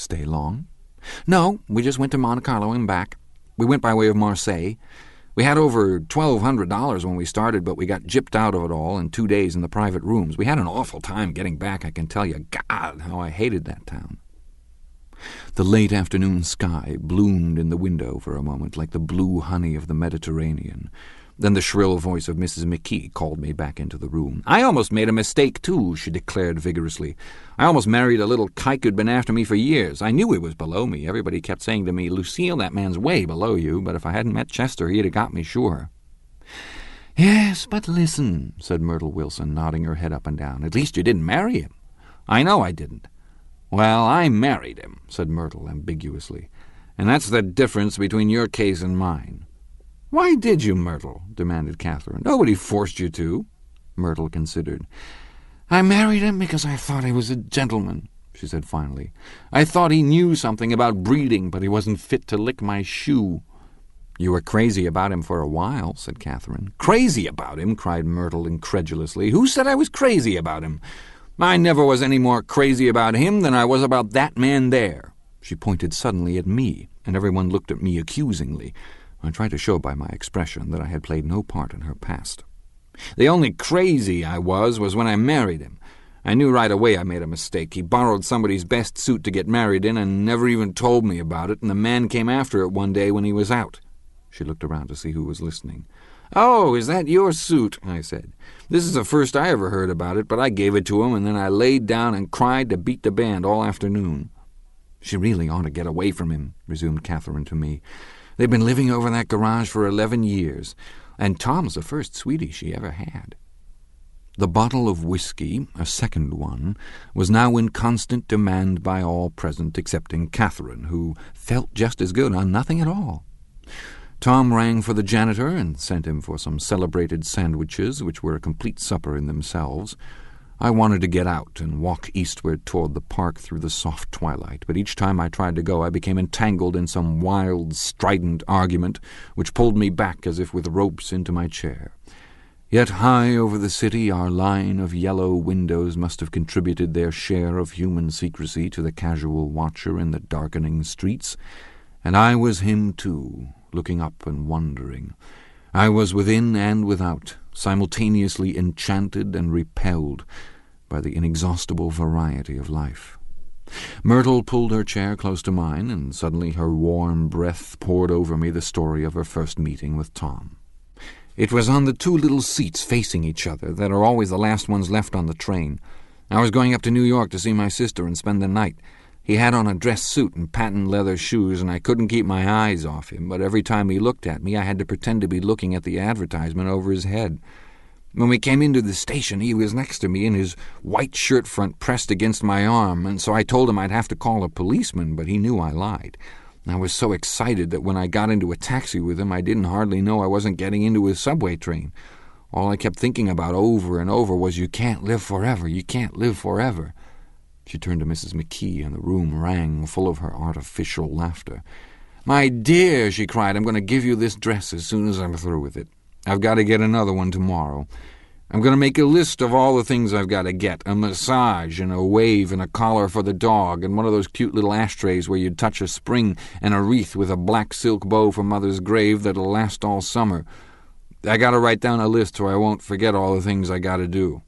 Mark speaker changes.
Speaker 1: Stay long? No, we just went to Monte Carlo and back. We went by way of Marseille. We had over $1,200 when we started, but we got gypped out of it all in two days in the private rooms. We had an awful time getting back, I can tell you. God, how I hated that town. The late afternoon sky bloomed in the window for a moment like the blue honey of the Mediterranean. Then the shrill voice of Mrs. McKee called me back into the room. I almost made a mistake, too, she declared vigorously. I almost married a little kike who'd been after me for years. I knew he was below me. Everybody kept saying to me, Lucille, that man's way below you, but if I hadn't met Chester, he'd have got me sure. Yes, but listen, said Myrtle Wilson, nodding her head up and down. At least you didn't marry him. I know I didn't. Well, I married him, said Myrtle ambiguously, and that's the difference between your case and mine. Why did you, Myrtle? demanded Catherine. Nobody forced you to. Myrtle considered. I married him because I thought he was a gentleman, she said finally. I thought he knew something about breeding, but he wasn't fit to lick my shoe. You were crazy about him for a while, said Catherine. Crazy about him? cried Myrtle incredulously. Who said I was crazy about him? I never was any more crazy about him than I was about that man there. She pointed suddenly at me, and everyone looked at me accusingly. I tried to show by my expression that I had played no part in her past. The only crazy I was was when I married him. I knew right away I made a mistake. He borrowed somebody's best suit to get married in and never even told me about it, and the man came after it one day when he was out. She looked around to see who was listening. Oh, is that your suit? I said. This is the first I ever heard about it, but I gave it to him, and then I laid down and cried to beat the band all afternoon. She really ought to get away from him, resumed Catherine to me. They've been living over that garage for eleven years, and Tom's the first sweetie she ever had. The bottle of whiskey, a second one, was now in constant demand by all present excepting Catherine, who felt just as good on nothing at all. Tom rang for the janitor and sent him for some celebrated sandwiches, which were a complete supper in themselves. I wanted to get out and walk eastward toward the park through the soft twilight, but each time I tried to go I became entangled in some wild, strident argument which pulled me back as if with ropes into my chair. Yet high over the city our line of yellow windows must have contributed their share of human secrecy to the casual watcher in the darkening streets, and I was him too, looking up and wondering. I was within and without, simultaneously enchanted and repelled by the inexhaustible variety of life. Myrtle pulled her chair close to mine, and suddenly her warm breath poured over me the story of her first meeting with Tom. It was on the two little seats facing each other that are always the last ones left on the train. I was going up to New York to see my sister and spend the night. He had on a dress suit and patent leather shoes, and I couldn't keep my eyes off him, but every time he looked at me, I had to pretend to be looking at the advertisement over his head. When we came into the station, he was next to me, and his white shirt front pressed against my arm, and so I told him I'd have to call a policeman, but he knew I lied. I was so excited that when I got into a taxi with him, I didn't hardly know I wasn't getting into a subway train. All I kept thinking about over and over was, You can't live forever, you can't live forever. She turned to Mrs. McKee, and the room rang full of her artificial laughter. My dear, she cried, I'm going to give you this dress as soon as I'm through with it. I've got to get another one tomorrow. I'm going to make a list of all the things I've got to get a massage, and a wave, and a collar for the dog, and one of those cute little ashtrays where you'd touch a spring, and a wreath with a black silk bow for Mother's grave that'll last all summer. I got to write down a list so I won't forget all the things I got to do.